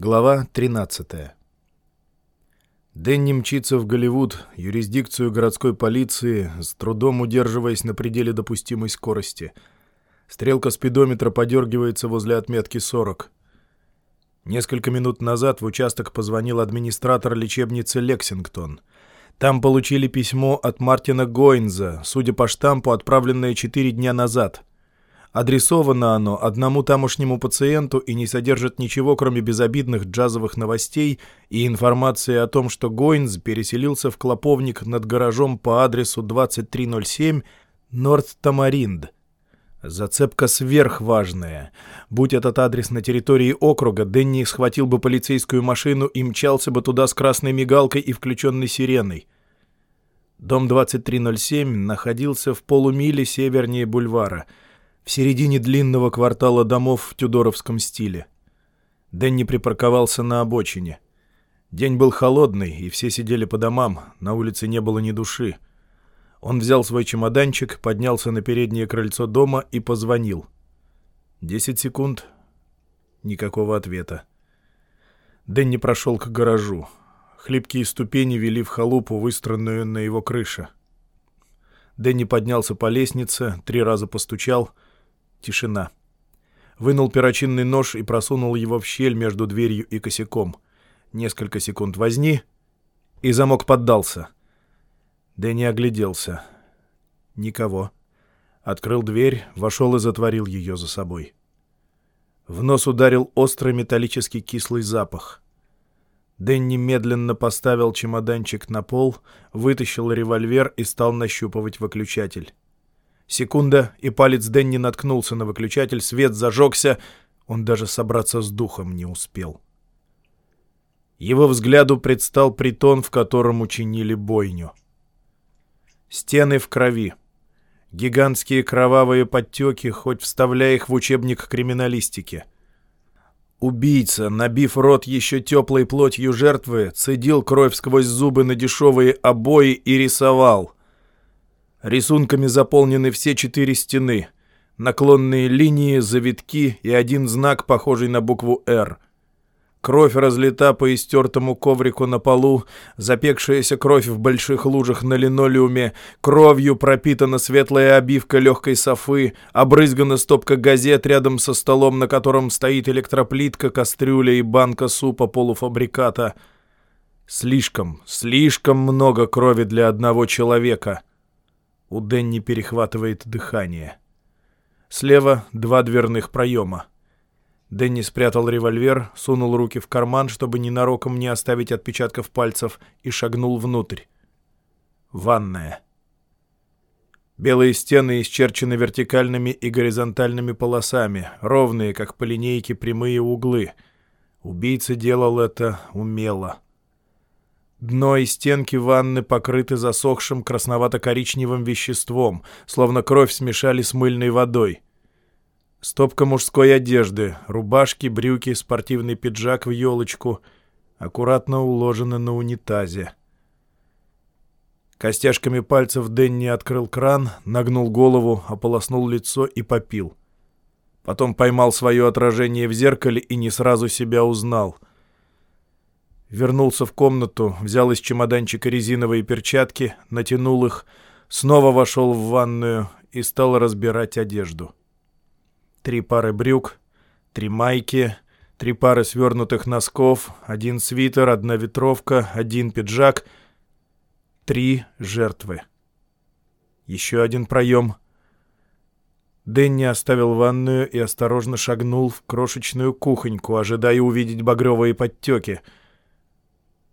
Глава 13 Дэнни мчится в Голливуд, юрисдикцию городской полиции, с трудом удерживаясь на пределе допустимой скорости. Стрелка спидометра подергивается возле отметки 40. Несколько минут назад в участок позвонил администратор лечебницы «Лексингтон». Там получили письмо от Мартина Гойнза, судя по штампу, отправленное 4 дня назад — Адресовано оно одному тамошнему пациенту и не содержит ничего, кроме безобидных джазовых новостей и информации о том, что Гойнс переселился в клоповник над гаражом по адресу 2307 Норт Тамаринд. Зацепка сверхважная. Будь этот адрес на территории округа, Дэнни схватил бы полицейскую машину и мчался бы туда с красной мигалкой и включенной сиреной. Дом 2307 находился в полумиле севернее бульвара — в середине длинного квартала домов в тюдоровском стиле. Дэнни припарковался на обочине. День был холодный, и все сидели по домам, на улице не было ни души. Он взял свой чемоданчик, поднялся на переднее крыльцо дома и позвонил. Десять секунд. Никакого ответа. Дэнни прошел к гаражу. Хлипкие ступени вели в халупу, выстроенную на его крыше. Дэнни поднялся по лестнице, три раза постучал — Тишина. Вынул перочинный нож и просунул его в щель между дверью и косяком. Несколько секунд возни, и замок поддался. Дэнни огляделся. Никого. Открыл дверь, вошел и затворил ее за собой. В нос ударил острый металлический кислый запах. Дэнни медленно поставил чемоданчик на пол, вытащил револьвер и стал нащупывать выключатель. Секунда, и палец Дэнни наткнулся на выключатель, свет зажегся, он даже собраться с духом не успел. Его взгляду предстал притон, в котором учинили бойню. Стены в крови. Гигантские кровавые подтеки, хоть вставляя их в учебник криминалистики. Убийца, набив рот еще теплой плотью жертвы, цедил кровь сквозь зубы на дешевые обои и рисовал — Рисунками заполнены все четыре стены. Наклонные линии, завитки и один знак, похожий на букву «Р». Кровь разлита по истертому коврику на полу, запекшаяся кровь в больших лужах на линолеуме, кровью пропитана светлая обивка легкой софы, обрызгана стопка газет рядом со столом, на котором стоит электроплитка, кастрюля и банка супа полуфабриката. Слишком, слишком много крови для одного человека. У Дэнни перехватывает дыхание. Слева два дверных проема. Дэнни спрятал револьвер, сунул руки в карман, чтобы ненароком не оставить отпечатков пальцев, и шагнул внутрь. Ванная. Белые стены исчерчены вертикальными и горизонтальными полосами, ровные, как по линейке, прямые углы. Убийца делал это умело. Дно и стенки ванны покрыты засохшим красновато-коричневым веществом, словно кровь смешали с мыльной водой. Стопка мужской одежды, рубашки, брюки, спортивный пиджак в елочку, аккуратно уложены на унитазе. Костяшками пальцев Дэнни открыл кран, нагнул голову, ополоснул лицо и попил. Потом поймал свое отражение в зеркале и не сразу себя узнал — Вернулся в комнату, взял из чемоданчика резиновые перчатки, натянул их, снова вошел в ванную и стал разбирать одежду. Три пары брюк, три майки, три пары свернутых носков, один свитер, одна ветровка, один пиджак. Три жертвы. Еще один проем. Дэнни оставил ванную и осторожно шагнул в крошечную кухоньку, ожидая увидеть багровые подтеки —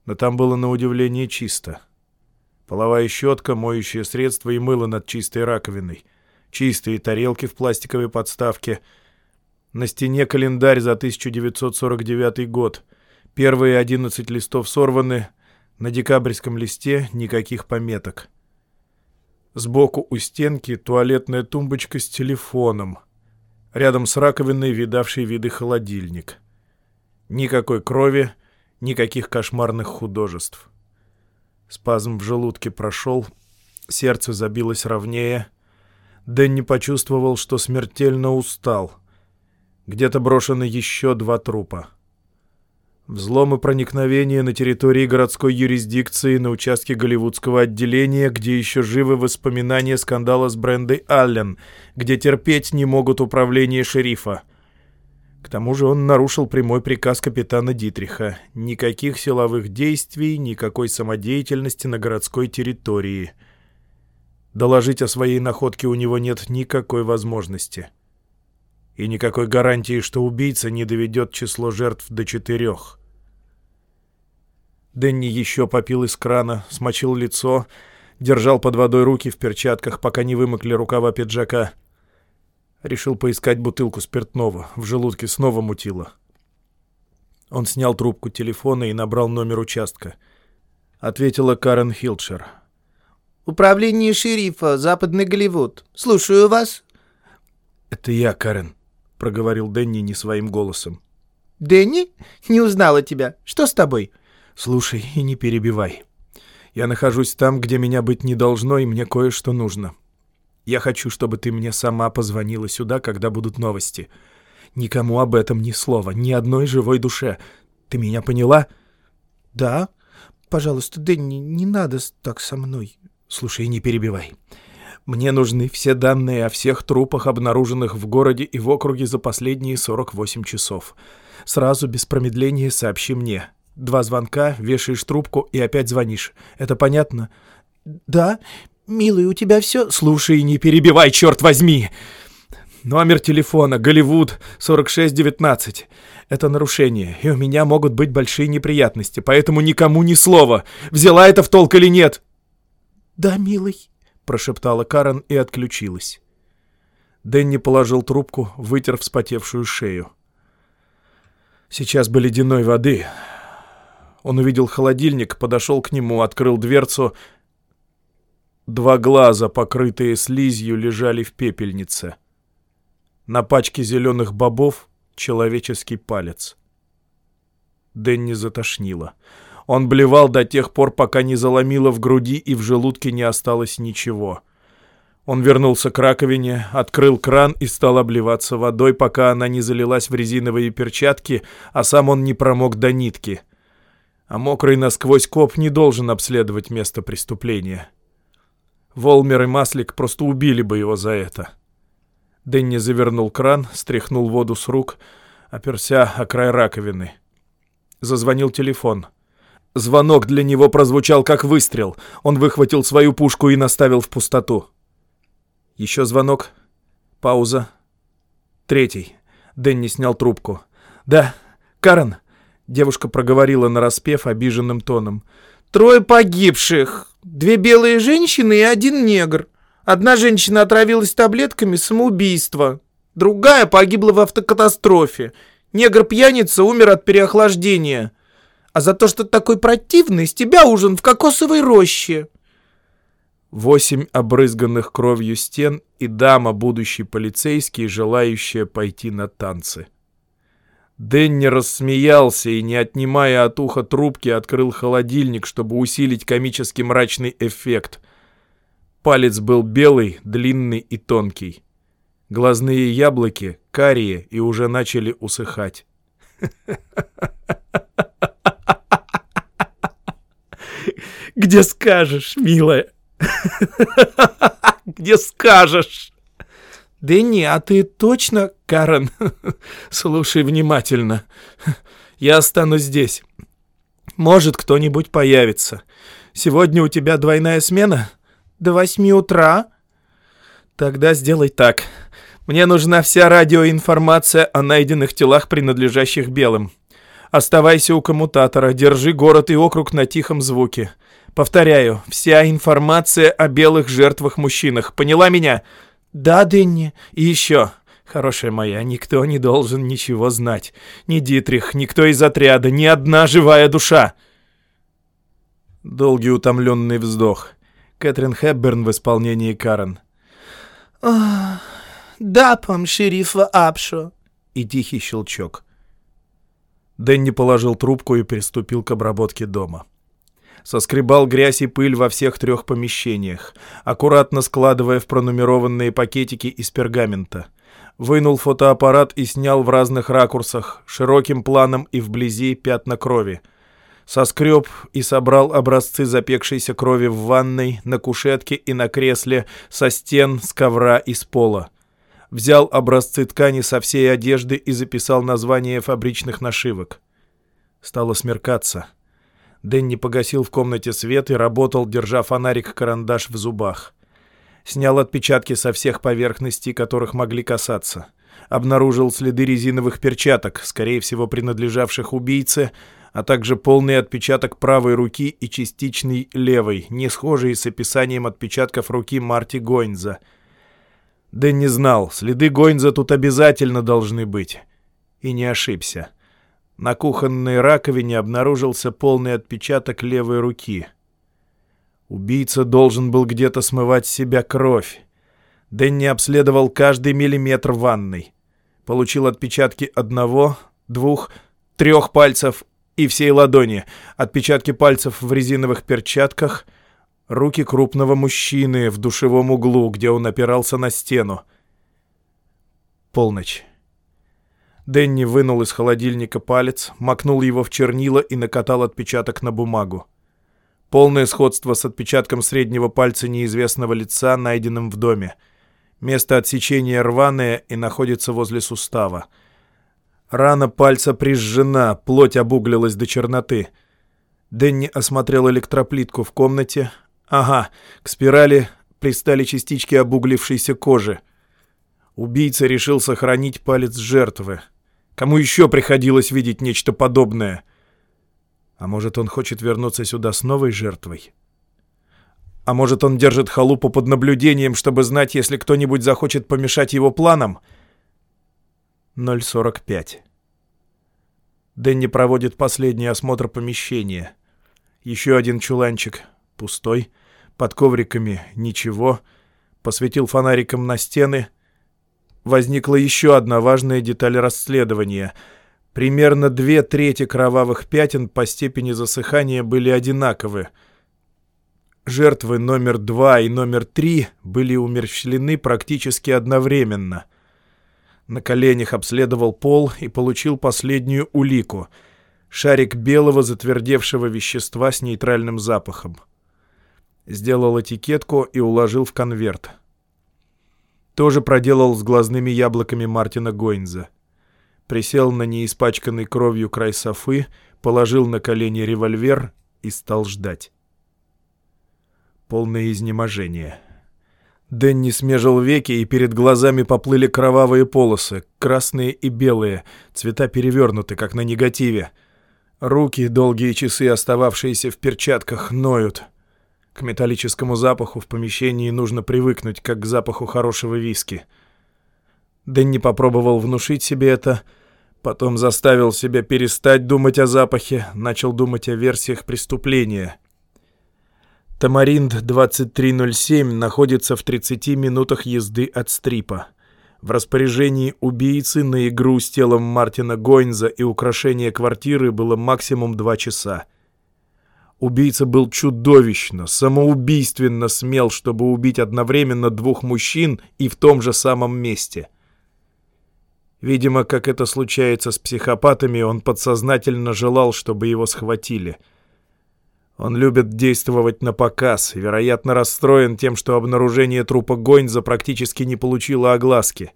но там было на удивление чисто. Половая щетка, моющее средство и мыло над чистой раковиной. Чистые тарелки в пластиковой подставке. На стене календарь за 1949 год. Первые 11 листов сорваны. На декабрьском листе никаких пометок. Сбоку у стенки туалетная тумбочка с телефоном. Рядом с раковиной видавший виды холодильник. Никакой крови, Никаких кошмарных художеств. Спазм в желудке прошел, сердце забилось ровнее. Дэнни почувствовал, что смертельно устал. Где-то брошены еще два трупа. Взлом и проникновение на территории городской юрисдикции на участке голливудского отделения, где еще живы воспоминания скандала с Брендой Аллен, где терпеть не могут управление шерифа. К тому же он нарушил прямой приказ капитана Дитриха. Никаких силовых действий, никакой самодеятельности на городской территории. Доложить о своей находке у него нет никакой возможности. И никакой гарантии, что убийца не доведет число жертв до четырех. Дэнни еще попил из крана, смочил лицо, держал под водой руки в перчатках, пока не вымокли рукава пиджака — Решил поискать бутылку спиртного. В желудке снова мутило. Он снял трубку телефона и набрал номер участка. Ответила Карен Хилчер. «Управление шерифа, Западный Голливуд. Слушаю вас». «Это я, Карен», — проговорил Дэнни не своим голосом. «Дэнни? Не узнала тебя. Что с тобой?» «Слушай и не перебивай. Я нахожусь там, где меня быть не должно, и мне кое-что нужно. Я хочу, чтобы ты мне сама позвонила сюда, когда будут новости. Никому об этом ни слова, ни одной живой душе. Ты меня поняла?» «Да. Пожалуйста, Дэнни, не надо так со мной». «Слушай, не перебивай. Мне нужны все данные о всех трупах, обнаруженных в городе и в округе за последние 48 часов. Сразу, без промедления, сообщи мне. Два звонка, вешаешь трубку и опять звонишь. Это понятно?» «Да. «Милый, у тебя все...» «Слушай, не перебивай, черт возьми!» «Номер телефона, Голливуд, 4619. Это нарушение, и у меня могут быть большие неприятности, поэтому никому ни слова. Взяла это в толк или нет?» «Да, милый», — прошептала Карен и отключилась. Дэнни положил трубку, вытер вспотевшую шею. Сейчас бы ледяной воды. Он увидел холодильник, подошел к нему, открыл дверцу — Два глаза, покрытые слизью, лежали в пепельнице. На пачке зеленых бобов человеческий палец. Дэнни затошнило. Он блевал до тех пор, пока не заломило в груди и в желудке не осталось ничего. Он вернулся к раковине, открыл кран и стал обливаться водой, пока она не залилась в резиновые перчатки, а сам он не промок до нитки. А мокрый насквозь коп не должен обследовать место преступления. Волмер и Маслик просто убили бы его за это. Дэнни завернул кран, стряхнул воду с рук, оперся о край раковины. Зазвонил телефон. Звонок для него прозвучал как выстрел. Он выхватил свою пушку и наставил в пустоту. Еще звонок. Пауза. Третий. Дэнни снял трубку. «Да, Карен!» Девушка проговорила нараспев обиженным тоном. «Трое погибших! Две белые женщины и один негр. Одна женщина отравилась таблетками самоубийства. Другая погибла в автокатастрофе. Негр-пьяница умер от переохлаждения. А за то, что такой противный, с тебя ужин в кокосовой роще. Восемь обрызганных кровью стен и дама, будущий полицейский, желающая пойти на танцы. Дэнни рассмеялся и, не отнимая от уха трубки, открыл холодильник, чтобы усилить комически мрачный эффект. Палец был белый, длинный и тонкий. Глазные яблоки карие и уже начали усыхать. «Где скажешь, милая? Где скажешь?» «Дэнни, а ты точно, Карен? Слушай внимательно. Я останусь здесь. Может, кто-нибудь появится. Сегодня у тебя двойная смена? До восьми утра? Тогда сделай так. Мне нужна вся радиоинформация о найденных телах, принадлежащих белым. Оставайся у коммутатора, держи город и округ на тихом звуке. Повторяю, вся информация о белых жертвах-мужчинах. Поняла меня?» «Да, Дэнни. И еще, хорошая моя, никто не должен ничего знать. Ни Дитрих, никто из отряда, ни одна живая душа!» Долгий утомленный вздох. Кэтрин Хэбберн в исполнении Карен. «Да, пам шерифа Апшо!» И тихий щелчок. Дэнни положил трубку и приступил к обработке дома соскребал грязь и пыль во всех трех помещениях, аккуратно складывая в пронумерованные пакетики из пергамента. Вынул фотоаппарат и снял в разных ракурсах, широким планом и вблизи пятна крови. Соскреб и собрал образцы запекшейся крови в ванной, на кушетке и на кресле, со стен, с ковра и с пола. Взял образцы ткани со всей одежды и записал название фабричных нашивок. Стало смеркаться. Дэнни погасил в комнате свет и работал, держа фонарик-карандаш в зубах. Снял отпечатки со всех поверхностей, которых могли касаться. Обнаружил следы резиновых перчаток, скорее всего, принадлежавших убийце, а также полный отпечаток правой руки и частичный левой, не схожие с описанием отпечатков руки Марти Гойнза. Дэнни знал, следы Гойнза тут обязательно должны быть. И не ошибся. На кухонной раковине обнаружился полный отпечаток левой руки — Убийца должен был где-то смывать с себя кровь. Дэнни обследовал каждый миллиметр ванной. Получил отпечатки одного, двух, трех пальцев и всей ладони, отпечатки пальцев в резиновых перчатках, руки крупного мужчины в душевом углу, где он опирался на стену. Полночь. Дэнни вынул из холодильника палец, макнул его в чернила и накатал отпечаток на бумагу. Полное сходство с отпечатком среднего пальца неизвестного лица, найденным в доме. Место отсечения рваное и находится возле сустава. Рана пальца прижжена, плоть обуглилась до черноты. Дэнни осмотрел электроплитку в комнате. Ага, к спирали пристали частички обуглившейся кожи. Убийца решил сохранить палец жертвы. Кому еще приходилось видеть нечто подобное — а может, он хочет вернуться сюда с новой жертвой? А может, он держит халупу под наблюдением, чтобы знать, если кто-нибудь захочет помешать его планам? 0.45. Дэнни проводит последний осмотр помещения. Еще один чуланчик. Пустой. Под ковриками ничего. Посветил фонариком на стены. Возникла еще одна важная деталь расследования — Примерно две трети кровавых пятен по степени засыхания были одинаковы. Жертвы номер два и номер три были умерщвлены практически одновременно. На коленях обследовал пол и получил последнюю улику — шарик белого затвердевшего вещества с нейтральным запахом. Сделал этикетку и уложил в конверт. Тоже проделал с глазными яблоками Мартина Гойнза присел на неиспачканный кровью край софы, положил на колени револьвер и стал ждать. Полное изнеможение. Дэнни смежил веки, и перед глазами поплыли кровавые полосы, красные и белые, цвета перевернуты, как на негативе. Руки, долгие часы, остававшиеся в перчатках, ноют. К металлическому запаху в помещении нужно привыкнуть, как к запаху хорошего виски — Дэнни попробовал внушить себе это, потом заставил себя перестать думать о запахе, начал думать о версиях преступления. Тамаринд 2307 находится в 30 минутах езды от Стрипа. В распоряжении убийцы на игру с телом Мартина Гойнза и украшение квартиры было максимум 2 часа. Убийца был чудовищно, самоубийственно смел, чтобы убить одновременно двух мужчин и в том же самом месте — Видимо, как это случается с психопатами, он подсознательно желал, чтобы его схватили. Он любит действовать на показ, вероятно, расстроен тем, что обнаружение трупа Гойнза практически не получило огласки.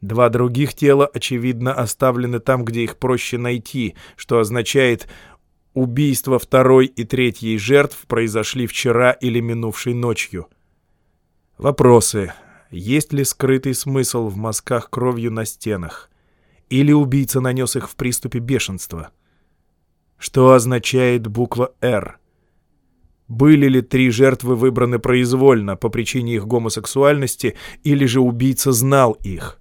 Два других тела, очевидно, оставлены там, где их проще найти, что означает, убийства второй и третьей жертв произошли вчера или минувшей ночью. Вопросы есть ли скрытый смысл в мазках кровью на стенах, или убийца нанес их в приступе бешенства. Что означает буква «Р»? Были ли три жертвы выбраны произвольно по причине их гомосексуальности, или же убийца знал их?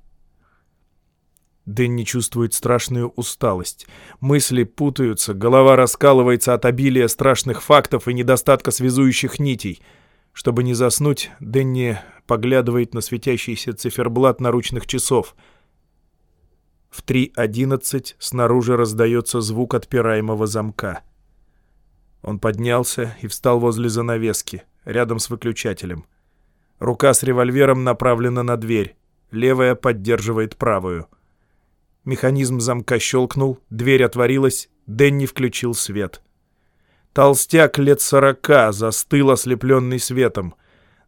Дэнни чувствует страшную усталость. Мысли путаются, голова раскалывается от обилия страшных фактов и недостатка связующих нитей. Чтобы не заснуть, Дэнни поглядывает на светящийся циферблат наручных часов. В 3.11 снаружи раздается звук отпираемого замка. Он поднялся и встал возле занавески, рядом с выключателем. Рука с револьвером направлена на дверь. Левая поддерживает правую. Механизм замка щелкнул, дверь отворилась, Дэнни включил свет. Толстяк лет сорока застыл, ослепленный светом.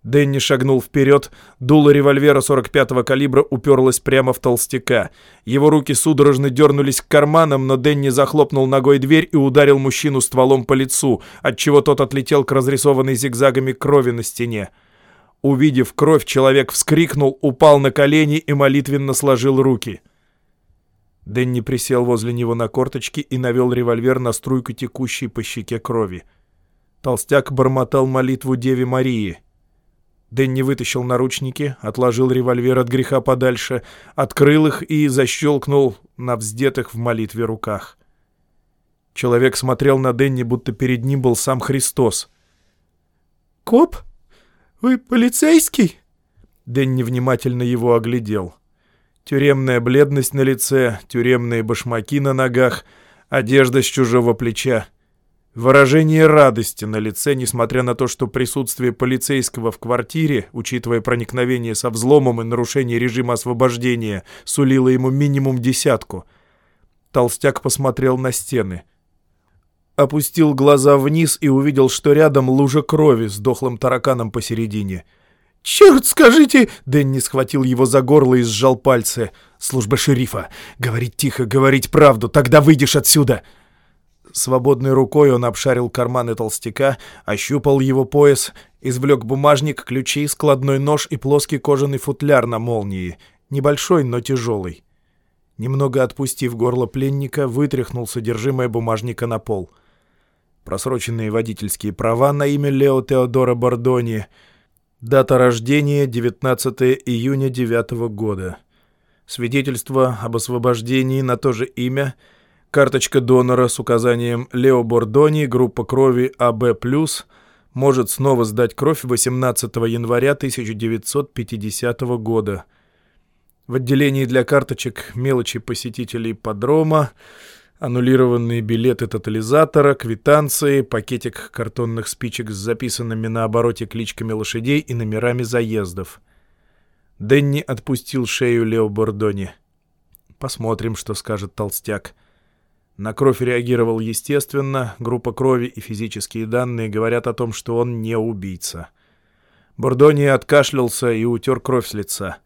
Дэнни шагнул вперед, дуло револьвера 45-го калибра уперлось прямо в толстяка. Его руки судорожно дернулись к карманам, но Дэнни захлопнул ногой дверь и ударил мужчину стволом по лицу, отчего тот отлетел к разрисованной зигзагами крови на стене. Увидев кровь, человек вскрикнул, упал на колени и молитвенно сложил руки. Дэнни присел возле него на корточки и навел револьвер на струйку текущей по щеке крови. Толстяк бормотал молитву Деве Марии. Дэнни вытащил наручники, отложил револьвер от греха подальше, открыл их и защелкнул на вздетых в молитве руках. Человек смотрел на Дэнни, будто перед ним был сам Христос. «Коп? Вы полицейский?» Дэнни внимательно его оглядел. Тюремная бледность на лице, тюремные башмаки на ногах, одежда с чужого плеча. Выражение радости на лице, несмотря на то, что присутствие полицейского в квартире, учитывая проникновение со взломом и нарушение режима освобождения, сулило ему минимум десятку. Толстяк посмотрел на стены. Опустил глаза вниз и увидел, что рядом лужа крови с дохлым тараканом посередине — «Черт, скажите!» Дэнни схватил его за горло и сжал пальцы. «Служба шерифа! Говорить тихо, говорить правду, тогда выйдешь отсюда!» Свободной рукой он обшарил карманы толстяка, ощупал его пояс, извлек бумажник, ключи, складной нож и плоский кожаный футляр на молнии. Небольшой, но тяжелый. Немного отпустив горло пленника, вытряхнул содержимое бумажника на пол. Просроченные водительские права на имя Лео Теодора Бордони — Дата рождения 19 июня 9 года. Свидетельство об освобождении на то же имя. Карточка донора с указанием Лео Бордони, группа крови АБ+, может снова сдать кровь 18 января 1950 года. В отделении для карточек мелочи посетителей подрома Аннулированные билеты тотализатора, квитанции, пакетик картонных спичек с записанными на обороте кличками лошадей и номерами заездов. Дэнни отпустил шею Лео Бордони. Посмотрим, что скажет толстяк. На кровь реагировал естественно, группа крови и физические данные говорят о том, что он не убийца. Бордони откашлялся и утер кровь с лица.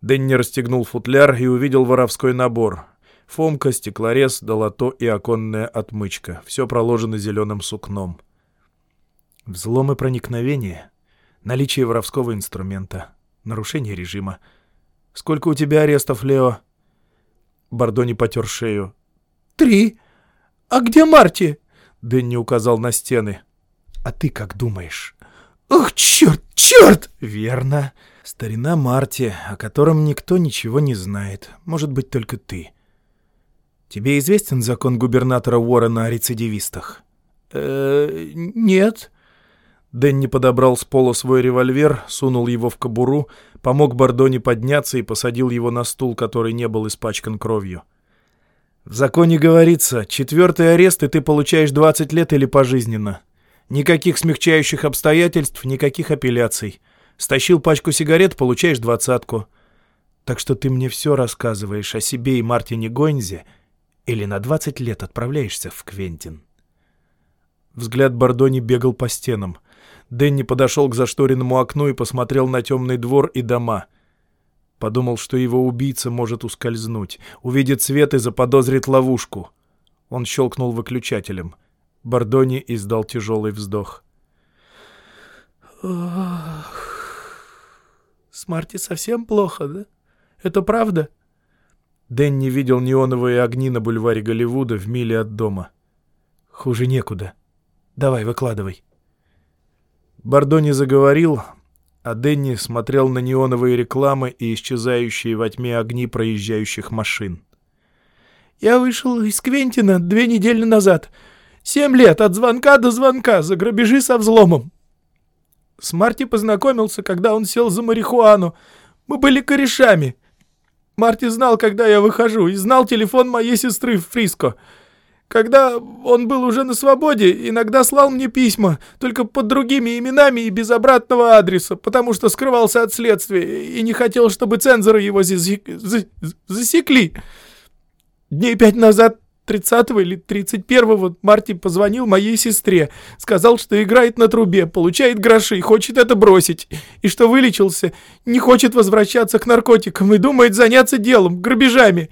Дэнни расстегнул футляр и увидел воровской набор — Фомка, стеклорез, долото и оконная отмычка. Все проложено зеленым сукном. Взлом и проникновение. Наличие воровского инструмента. Нарушение режима. Сколько у тебя арестов, Лео? Бордони потер шею. Три. А где Марти? Дэнни указал на стены. А ты как думаешь? Ох, черт, черт! Верно. Старина Марти, о котором никто ничего не знает. Может быть, только ты. Тебе известен закон губернатора Уоррена о рецидивистах? Э, нет. Дэнни подобрал с пола свой револьвер, сунул его в кобуру, помог Бордоне подняться и посадил его на стул, который не был испачкан кровью. В законе говорится, четвертый арест, и ты получаешь 20 лет или пожизненно. Никаких смягчающих обстоятельств, никаких апелляций. Стащил пачку сигарет, получаешь двадцатку. Так что ты мне все рассказываешь о себе и Мартине Гойнзе — или на 20 лет отправляешься в Квентин. Взгляд Бордони бегал по стенам. Дэнни подошел к зашторенному окну и посмотрел на темный двор и дома. Подумал, что его убийца может ускользнуть, увидит свет и заподозрит ловушку. Он щелкнул выключателем. Бордони издал тяжелый вздох. «Ох, с Марти совсем плохо, да? Это правда?» Дэнни видел неоновые огни на бульваре Голливуда в миле от дома. «Хуже некуда. Давай, выкладывай». Бордони заговорил, а Дэнни смотрел на неоновые рекламы и исчезающие во тьме огни проезжающих машин. «Я вышел из Квентина две недели назад. Семь лет, от звонка до звонка, за грабежи со взломом. С Марти познакомился, когда он сел за марихуану. Мы были корешами». Марти знал, когда я выхожу, и знал телефон моей сестры в Фриско. Когда он был уже на свободе, иногда слал мне письма, только под другими именами и без обратного адреса, потому что скрывался от следствия и не хотел, чтобы цензоры его засекли. Дней пять назад 30 или 31 Марти позвонил моей сестре, сказал, что играет на трубе, получает гроши, хочет это бросить, и что вылечился, не хочет возвращаться к наркотикам и думает заняться делом, грабежами.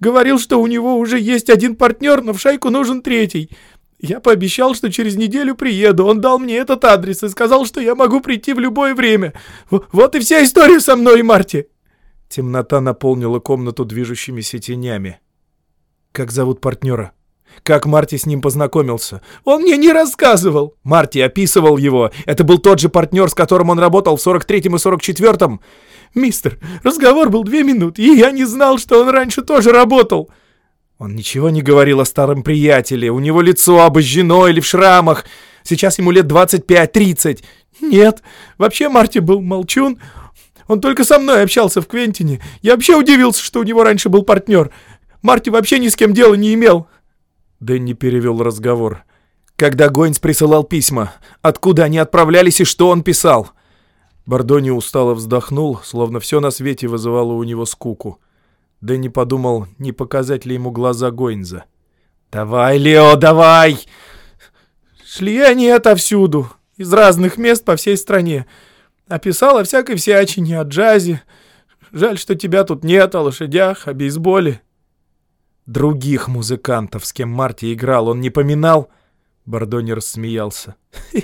Говорил, что у него уже есть один партнер, но в шайку нужен третий. Я пообещал, что через неделю приеду. Он дал мне этот адрес и сказал, что я могу прийти в любое время. Вот и вся история со мной, Марти. Темнота наполнила комнату движущимися тенями. Как зовут партнера? Как Марти с ним познакомился? Он мне не рассказывал. Марти описывал его. Это был тот же партнер, с которым он работал в 43-м и 44-м. Мистер, разговор был две минуты, и я не знал, что он раньше тоже работал. Он ничего не говорил о старом приятеле. У него лицо обожжено или в шрамах. Сейчас ему лет 25-30. Нет, вообще Марти был молчун. Он только со мной общался в Квентине. Я вообще удивился, что у него раньше был партнер. Марти вообще ни с кем дела не имел. Дэнни перевел разговор. Когда Гойнс присылал письма, откуда они отправлялись и что он писал? Бордони устало вздохнул, словно все на свете вызывало у него скуку. Дэнни подумал, не показать ли ему глаза Гойнза. «Давай, Лео, давай!» Шли они отовсюду, из разных мест по всей стране. Описал о всякой всячине, о джазе. Жаль, что тебя тут нет, о лошадях, о бейсболе. Других музыкантов, с кем Марти играл, он не поминал? Бордони рассмеялся.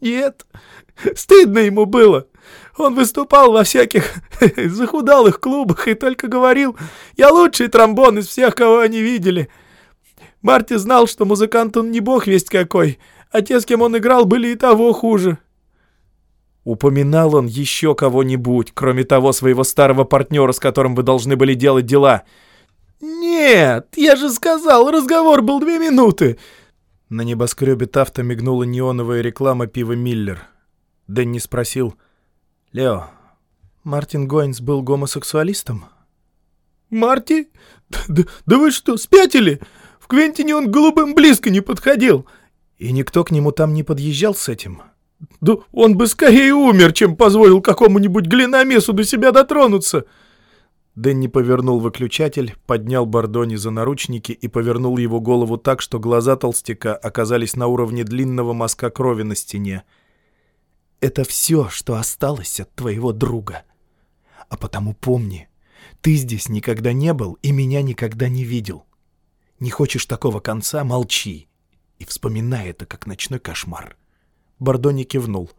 Нет, стыдно ему было. Он выступал во всяких захудалых клубах и только говорил, я лучший тромбон из всех, кого они видели. Марти знал, что музыкант он не бог весть какой, а те, с кем он играл, были и того хуже. Упоминал он еще кого-нибудь, кроме того своего старого партнера, с которым вы должны были делать дела? «Нет, я же сказал, разговор был две минуты. На небоскребе Тафта мигнула неоновая реклама пива «Миллер». Дэнни спросил. «Лео, Мартин Гойнс был гомосексуалистом?» «Марти? Да, да вы что, спятили? В Квентине он голубым близко не подходил». «И никто к нему там не подъезжал с этим?» «Да он бы скорее умер, чем позволил какому-нибудь глиномесу до себя дотронуться». Дэнни повернул выключатель, поднял Бордони за наручники и повернул его голову так, что глаза толстяка оказались на уровне длинного мазка крови на стене. «Это все, что осталось от твоего друга. А потому помни, ты здесь никогда не был и меня никогда не видел. Не хочешь такого конца — молчи и вспоминай это, как ночной кошмар». Бордони кивнул.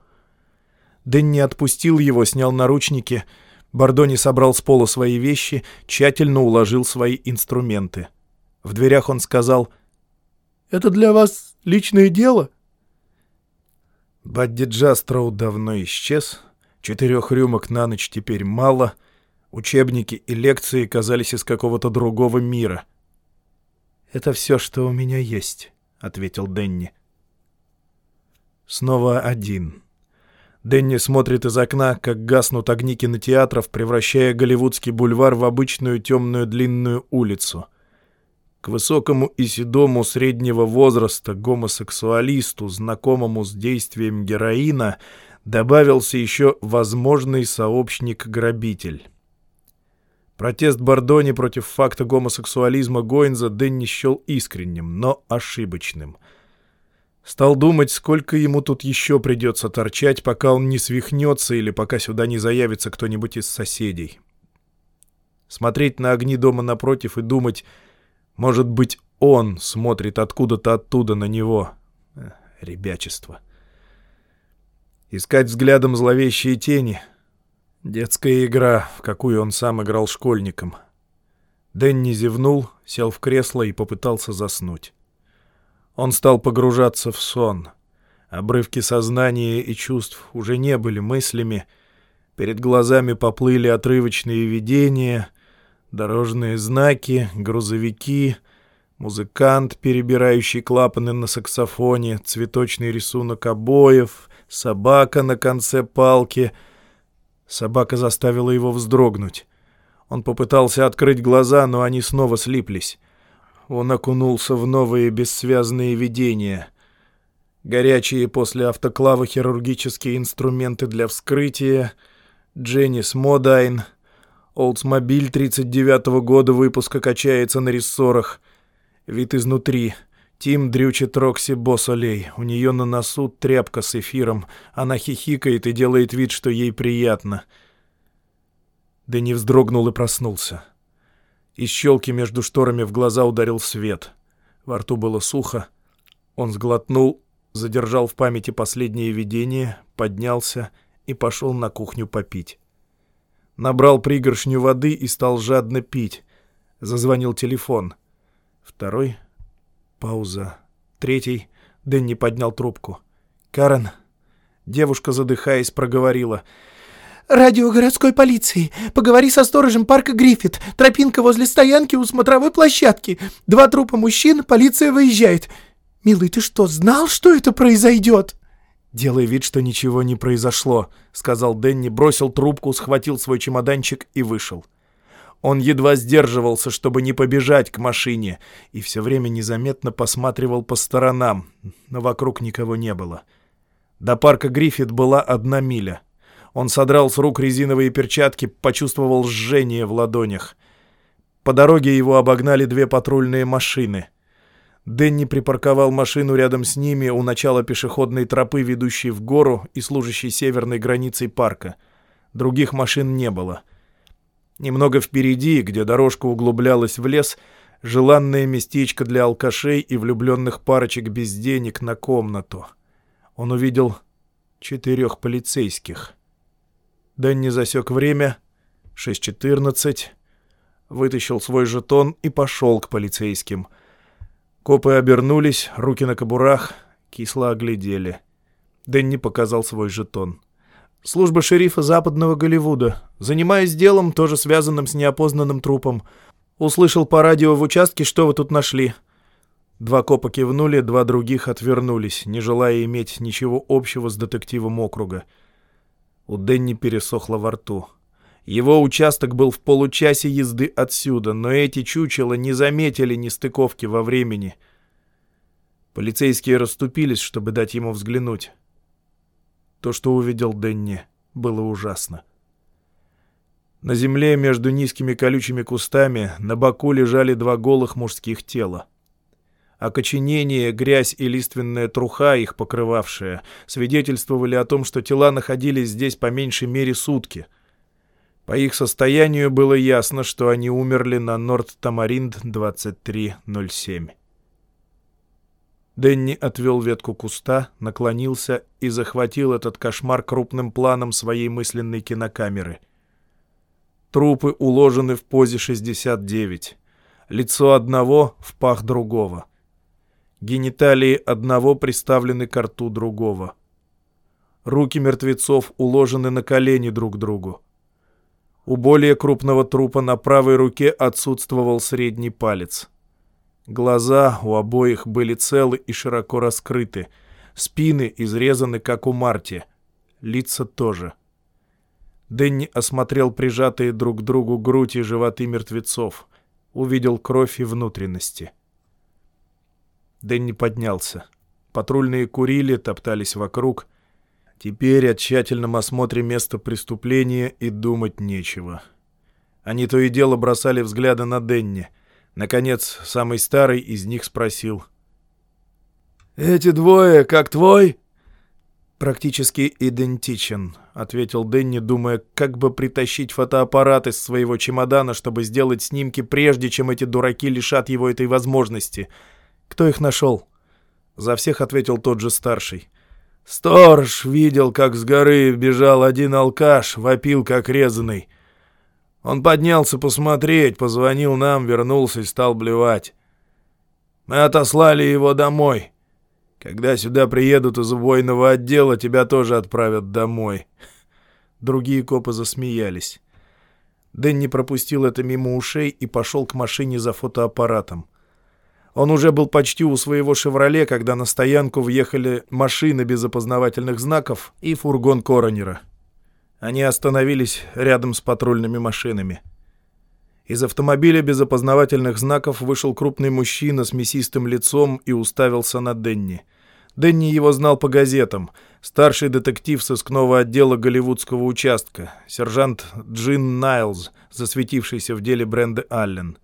Дэнни отпустил его, снял наручники — Бордони собрал с пола свои вещи, тщательно уложил свои инструменты. В дверях он сказал «Это для вас личное дело?» Бадди Джастроу давно исчез, четырех рюмок на ночь теперь мало, учебники и лекции казались из какого-то другого мира. «Это все, что у меня есть», — ответил Денни. Снова один. Дэнни смотрит из окна, как гаснут огни кинотеатров, превращая Голливудский бульвар в обычную темную длинную улицу. К высокому и седому среднего возраста гомосексуалисту, знакомому с действием героина, добавился еще возможный сообщник-грабитель. Протест Бордони против факта гомосексуализма Гойнза Дэнни счел искренним, но ошибочным — Стал думать, сколько ему тут еще придется торчать, пока он не свихнется или пока сюда не заявится кто-нибудь из соседей. Смотреть на огни дома напротив и думать, может быть, он смотрит откуда-то оттуда на него. Эх, ребячество. Искать взглядом зловещие тени. Детская игра, в какую он сам играл школьником. Дэнни зевнул, сел в кресло и попытался заснуть. Он стал погружаться в сон. Обрывки сознания и чувств уже не были мыслями. Перед глазами поплыли отрывочные видения, дорожные знаки, грузовики, музыкант, перебирающий клапаны на саксофоне, цветочный рисунок обоев, собака на конце палки. Собака заставила его вздрогнуть. Он попытался открыть глаза, но они снова слиплись. Он окунулся в новые бессвязные видения. Горячие после автоклава хирургические инструменты для вскрытия, Дженис Модайн, Олдсмобиль 39-го года выпуска качается на рессорах, вид изнутри — Тим дрючит Рокси Босолей. У нее на носу тряпка с эфиром. Она хихикает и делает вид, что ей приятно. Дэнни вздрогнул и проснулся. Из щелки между шторами в глаза ударил свет. Во рту было сухо. Он сглотнул, задержал в памяти последнее видение, поднялся и пошел на кухню попить. Набрал пригоршню воды и стал жадно пить. Зазвонил телефон. Второй Пауза. Третий. Дэнни поднял трубку. «Карен». Девушка, задыхаясь, проговорила. «Радио городской полиции. Поговори со сторожем парка Гриффит. Тропинка возле стоянки у смотровой площадки. Два трупа мужчин, полиция выезжает. Милый, ты что, знал, что это произойдет?» «Делай вид, что ничего не произошло», — сказал Дэнни, бросил трубку, схватил свой чемоданчик и вышел. Он едва сдерживался, чтобы не побежать к машине, и все время незаметно посматривал по сторонам, но вокруг никого не было. До парка Гриффит была одна миля. Он содрал с рук резиновые перчатки, почувствовал жжение в ладонях. По дороге его обогнали две патрульные машины. Дэнни припарковал машину рядом с ними у начала пешеходной тропы, ведущей в гору и служащей северной границей парка. Других машин не было — Немного впереди, где дорожка углублялась в лес, желанное местечко для алкашей и влюбленных парочек без денег на комнату. Он увидел четырех полицейских. Дэнни засек время, 6.14, вытащил свой жетон и пошел к полицейским. Копы обернулись, руки на кобурах, кисло оглядели. Дэнни показал свой жетон. Служба шерифа западного Голливуда. Занимаюсь делом, тоже связанным с неопознанным трупом. Услышал по радио в участке, что вы тут нашли». Два копа кивнули, два других отвернулись, не желая иметь ничего общего с детективом округа. У Дэнни пересохло во рту. Его участок был в получасе езды отсюда, но эти чучела не заметили нестыковки во времени. Полицейские расступились, чтобы дать ему взглянуть. То, что увидел Дэнни, было ужасно. На земле между низкими колючими кустами на боку лежали два голых мужских тела. Окоченение, грязь и лиственная труха, их покрывавшая, свидетельствовали о том, что тела находились здесь по меньшей мере сутки. По их состоянию было ясно, что они умерли на Норд-Тамаринд 2307. Дэнни отвел ветку куста, наклонился и захватил этот кошмар крупным планом своей мысленной кинокамеры. Трупы уложены в позе 69. Лицо одного в пах другого. Гениталии одного приставлены к рту другого. Руки мертвецов уложены на колени друг другу. У более крупного трупа на правой руке отсутствовал средний палец. Глаза у обоих были целы и широко раскрыты. Спины изрезаны, как у Марти. Лица тоже. Дэнни осмотрел прижатые друг к другу грудь и животы мертвецов. Увидел кровь и внутренности. Дэнни поднялся. Патрульные курили, топтались вокруг. Теперь о тщательном осмотре места преступления и думать нечего. Они то и дело бросали взгляды на Денни — Наконец, самый старый из них спросил. «Эти двое, как твой?» «Практически идентичен», — ответил Дэнни, думая, как бы притащить фотоаппарат из своего чемодана, чтобы сделать снимки, прежде чем эти дураки лишат его этой возможности. «Кто их нашел?» За всех ответил тот же старший. «Сторож видел, как с горы бежал один алкаш, вопил, как резанный. Он поднялся посмотреть, позвонил нам, вернулся и стал блевать. Мы отослали его домой. Когда сюда приедут из убойного отдела, тебя тоже отправят домой. Другие копы засмеялись. Дэнни пропустил это мимо ушей и пошел к машине за фотоаппаратом. Он уже был почти у своего «Шевроле», когда на стоянку въехали машины без опознавательных знаков и фургон коронера. Они остановились рядом с патрульными машинами. Из автомобиля без опознавательных знаков вышел крупный мужчина с мясистым лицом и уставился на Денни. Денни его знал по газетам. Старший детектив сыскного отдела голливудского участка, сержант Джин Найлз, засветившийся в деле Бренды Аллен.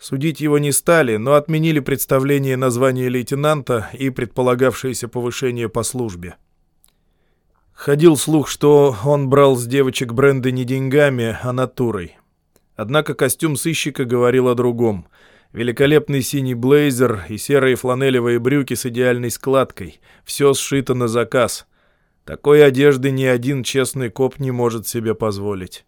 Судить его не стали, но отменили представление на звание лейтенанта и предполагавшееся повышение по службе. Ходил слух, что он брал с девочек Бренды не деньгами, а натурой. Однако костюм сыщика говорил о другом. Великолепный синий блейзер и серые фланелевые брюки с идеальной складкой. Все сшито на заказ. Такой одежды ни один честный коп не может себе позволить.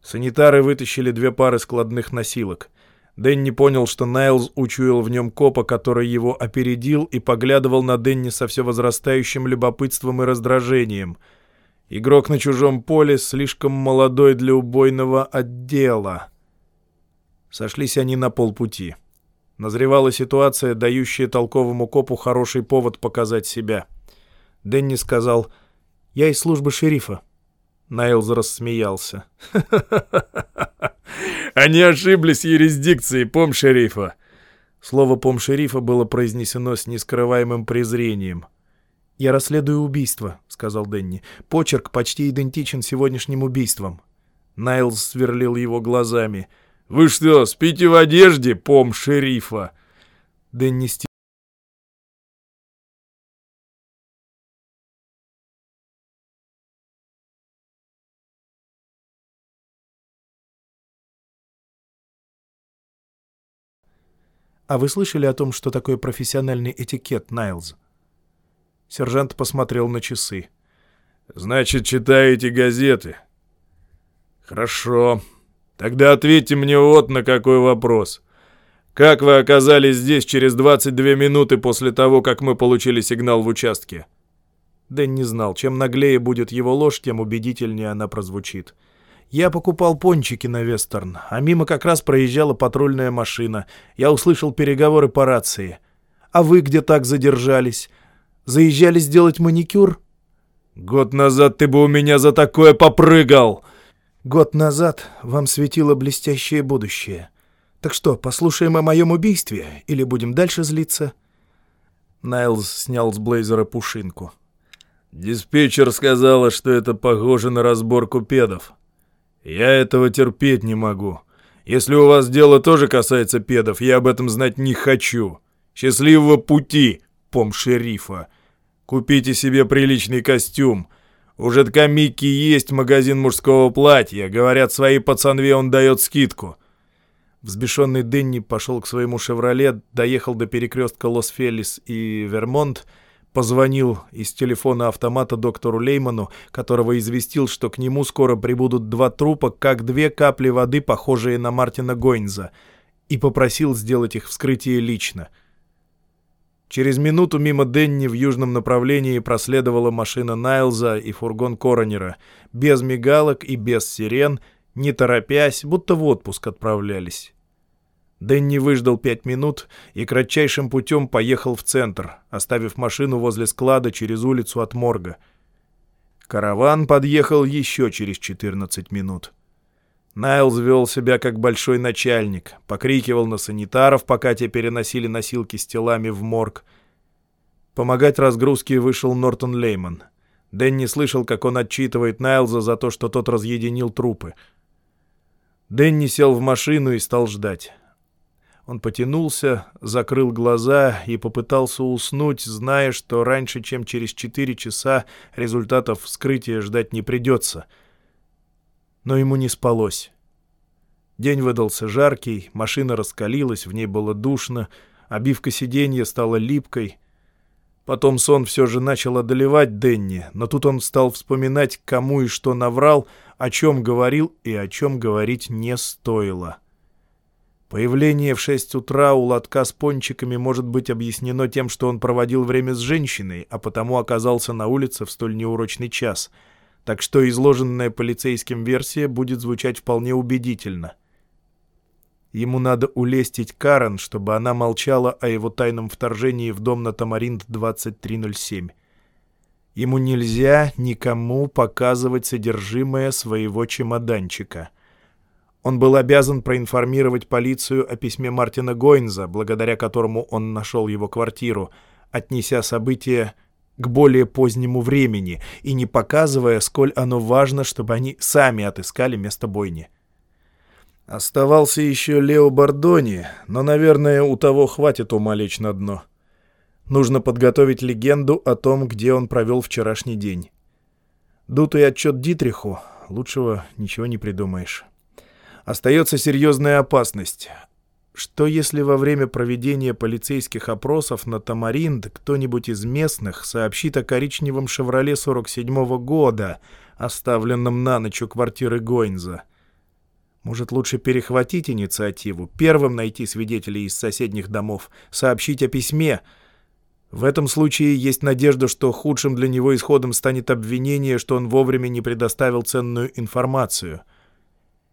Санитары вытащили две пары складных носилок. Дэнни понял, что Найлз учуял в нем копа, который его опередил, и поглядывал на Дэнни со все возрастающим любопытством и раздражением — Игрок на чужом поле слишком молодой для убойного отдела. Сошлись они на полпути. Назревала ситуация, дающая толковому копу хороший повод показать себя. Дэнни сказал «Я из службы шерифа». Найлз рассмеялся. «Они ошиблись юрисдикцией, пом шерифа». Слово «пом шерифа» было произнесено с нескрываемым презрением — «Я расследую убийство», — сказал Дэнни. «Почерк почти идентичен сегодняшним убийствам». Найлз сверлил его глазами. «Вы что, спите в одежде, пом шерифа?» «А вы слышали о том, что такое профессиональный этикет, Найлз?» Сержант посмотрел на часы. «Значит, читаете газеты?» «Хорошо. Тогда ответьте мне вот на какой вопрос. Как вы оказались здесь через 22 минуты после того, как мы получили сигнал в участке?» Дэн не знал, чем наглее будет его ложь, тем убедительнее она прозвучит. «Я покупал пончики на Вестерн, а мимо как раз проезжала патрульная машина. Я услышал переговоры по рации. А вы где так задержались? Заезжали сделать маникюр?» «Год назад ты бы у меня за такое попрыгал!» «Год назад вам светило блестящее будущее. Так что, послушаем о моем убийстве или будем дальше злиться?» Найлз снял с Блейзера пушинку. «Диспетчер сказала, что это похоже на разборку педов. Я этого терпеть не могу. Если у вас дело тоже касается педов, я об этом знать не хочу. Счастливого пути, пом шерифа!» Купите себе приличный костюм. У Микки есть магазин мужского платья. Говорят, своей пацанве он дает скидку». Взбешенный Дэнни пошел к своему «Шевроле», доехал до перекрестка Лос-Фелис и Вермонт, позвонил из телефона автомата доктору Лейману, которого известил, что к нему скоро прибудут два трупа, как две капли воды, похожие на Мартина Гойнза, и попросил сделать их вскрытие лично — Через минуту мимо Денни в южном направлении проследовала машина Найлза и фургон Коронера, без мигалок и без сирен, не торопясь, будто в отпуск отправлялись. Дэнни выждал пять минут и кратчайшим путем поехал в центр, оставив машину возле склада через улицу от морга. Караван подъехал еще через 14 минут. Найл вел себя как большой начальник, покрикивал на санитаров, пока те переносили носилки с телами в морг. Помогать разгрузке вышел Нортон Лейман. Дэнни слышал, как он отчитывает Найлза за то, что тот разъединил трупы. Дэнни сел в машину и стал ждать. Он потянулся, закрыл глаза и попытался уснуть, зная, что раньше, чем через четыре часа результатов вскрытия ждать не придется — но ему не спалось. День выдался жаркий, машина раскалилась, в ней было душно, обивка сиденья стала липкой. Потом сон все же начал одолевать Денни, но тут он стал вспоминать, кому и что наврал, о чем говорил и о чем говорить не стоило. Появление в шесть утра у лотка с пончиками может быть объяснено тем, что он проводил время с женщиной, а потому оказался на улице в столь неурочный час — так что изложенная полицейским версия будет звучать вполне убедительно. Ему надо улестить Карен, чтобы она молчала о его тайном вторжении в дом на Тамаринд 2307. Ему нельзя никому показывать содержимое своего чемоданчика. Он был обязан проинформировать полицию о письме Мартина Гойнза, благодаря которому он нашел его квартиру, отнеся события к более позднему времени и не показывая, сколь оно важно, чтобы они сами отыскали место бойни. Оставался еще Лео Бордони, но, наверное, у того хватит ума лечь на дно. Нужно подготовить легенду о том, где он провел вчерашний день. Дутый отчет Дитриху, лучшего ничего не придумаешь. Остается серьезная опасность. Что если во время проведения полицейских опросов на Тамаринд кто-нибудь из местных сообщит о коричневом «Шевроле» 47-го года, оставленном на ночь у квартиры Гойнза? Может, лучше перехватить инициативу, первым найти свидетелей из соседних домов, сообщить о письме. В этом случае есть надежда, что худшим для него исходом станет обвинение, что он вовремя не предоставил ценную информацию.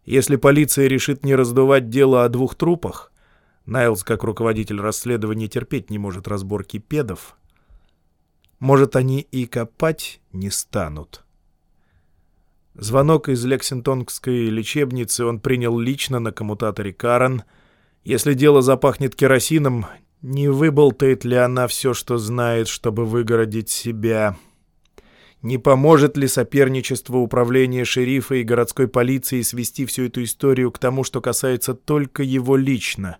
Если полиция решит не раздувать дело о двух трупах, Найлз, как руководитель расследования, терпеть не может разборки педов, может, они и копать не станут». Звонок из Лексингтонской лечебницы он принял лично на коммутаторе Карен. Если дело запахнет керосином, не выболтает ли она все, что знает, чтобы выгородить себя? Не поможет ли соперничество управления шерифа и городской полиции свести всю эту историю к тому, что касается только его лично?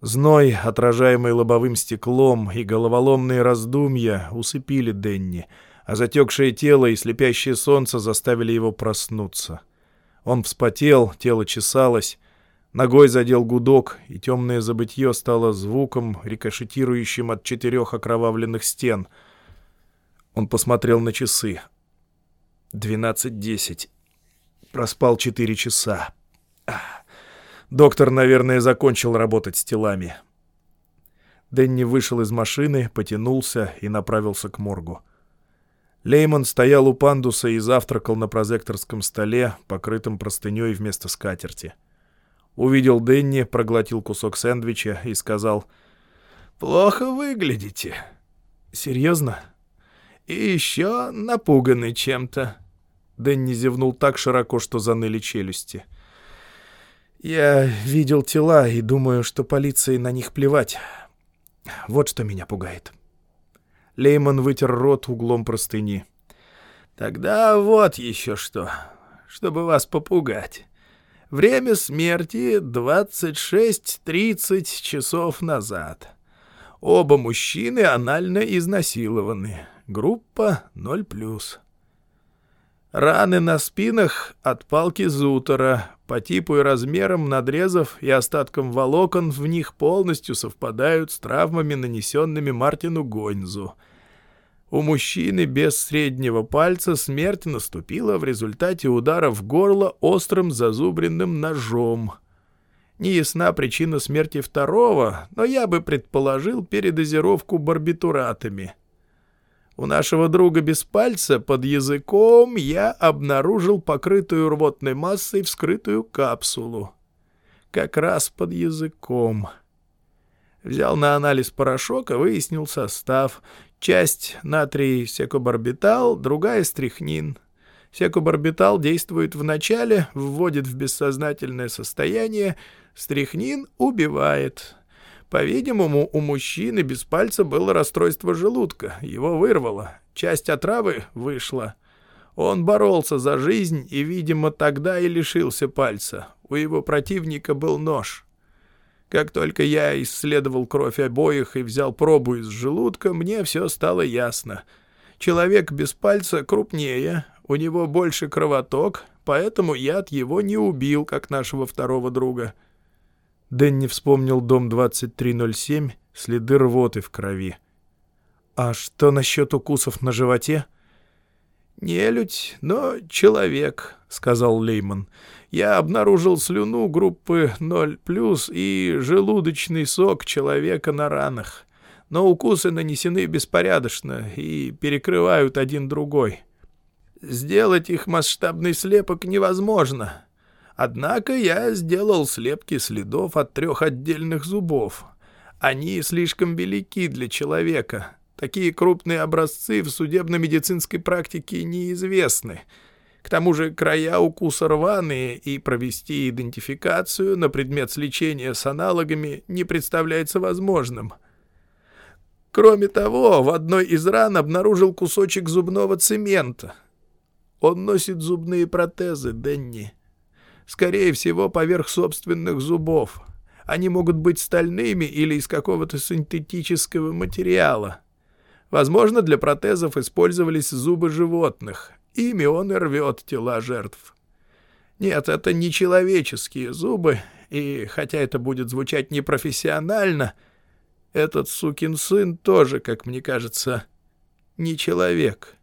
Зной, отражаемый лобовым стеклом, и головоломные раздумья усыпили Денни — а затекшее тело и слепящее солнце заставили его проснуться. Он вспотел, тело чесалось, ногой задел гудок, и темное забытье стало звуком, рикошетирующим от четырех окровавленных стен. Он посмотрел на часы. Двенадцать десять. Проспал четыре часа. Доктор, наверное, закончил работать с телами. Дэнни вышел из машины, потянулся и направился к моргу. Леймон стоял у пандуса и завтракал на прозекторском столе, покрытом простыней вместо скатерти. Увидел Дэнни, проглотил кусок сэндвича и сказал «Плохо выглядите». «Серьезно?» «И еще напуганы чем-то». Дэнни зевнул так широко, что заныли челюсти. «Я видел тела и думаю, что полиции на них плевать. Вот что меня пугает». Лейман вытер рот углом простыни. «Тогда вот еще что, чтобы вас попугать. Время смерти 26-30 часов назад. Оба мужчины анально изнасилованы. Группа 0+. Раны на спинах от палки Зутера, по типу и размерам надрезов и остаткам волокон в них полностью совпадают с травмами, нанесенными Мартину Гоньзу. У мужчины без среднего пальца смерть наступила в результате удара в горло острым зазубренным ножом. Не ясна причина смерти второго, но я бы предположил передозировку барбитуратами. У нашего друга без пальца под языком я обнаружил покрытую рвотной массой вскрытую капсулу. Как раз под языком. Взял на анализ порошок и выяснил состав. Часть натрий секобарбитал, другая стрихнин. Секобарбитал действует вначале, вводит в бессознательное состояние, стрихнин убивает. По-видимому, у мужчины без пальца было расстройство желудка. Его вырвало. Часть отравы вышла. Он боролся за жизнь и, видимо, тогда и лишился пальца. У его противника был нож. Как только я исследовал кровь обоих и взял пробу из желудка, мне все стало ясно. Человек без пальца крупнее, у него больше кровоток, поэтому яд его не убил, как нашего второго друга. Дэнни вспомнил дом 2307, следы рвоты в крови. «А что насчет укусов на животе?» «Нелюдь, но человек», — сказал Лейман. «Я обнаружил слюну группы 0+, и желудочный сок человека на ранах. Но укусы нанесены беспорядочно и перекрывают один другой. Сделать их масштабный слепок невозможно. Однако я сделал слепки следов от трех отдельных зубов. Они слишком велики для человека. Такие крупные образцы в судебно-медицинской практике неизвестны. К тому же края укуса рваные, и провести идентификацию на предмет сличения с аналогами не представляется возможным. Кроме того, в одной из ран обнаружил кусочек зубного цемента. Он носит зубные протезы, Денни. Скорее всего, поверх собственных зубов. Они могут быть стальными или из какого-то синтетического материала. Возможно, для протезов использовались зубы животных. Ими он и рвет тела жертв. Нет, это не человеческие зубы, и хотя это будет звучать непрофессионально, этот сукин сын тоже, как мне кажется, не человек».